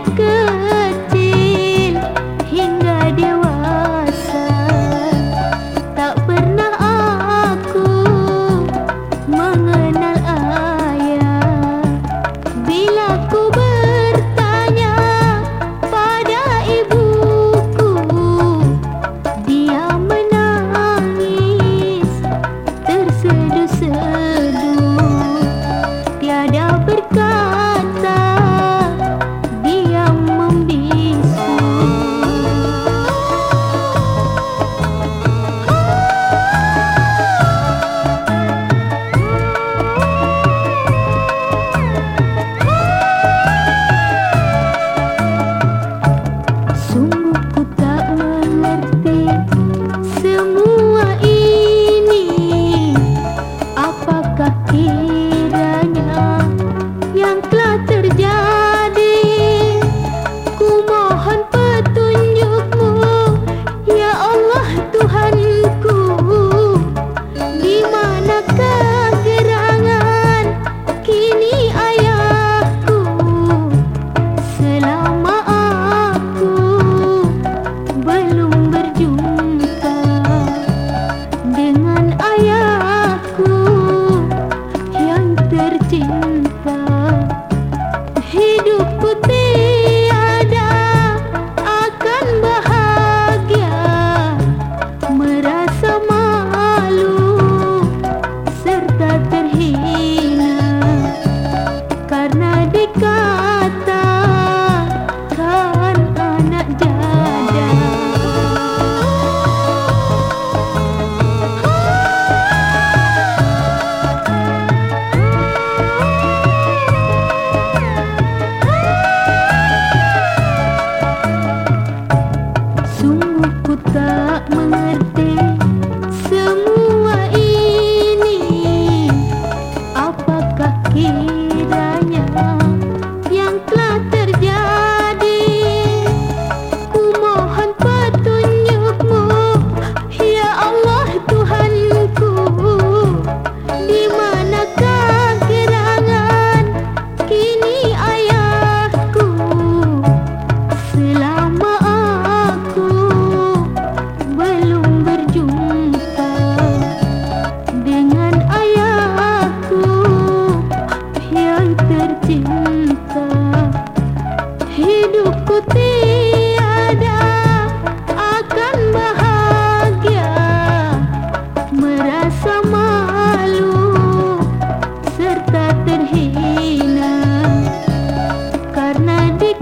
கேட்க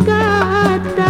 God.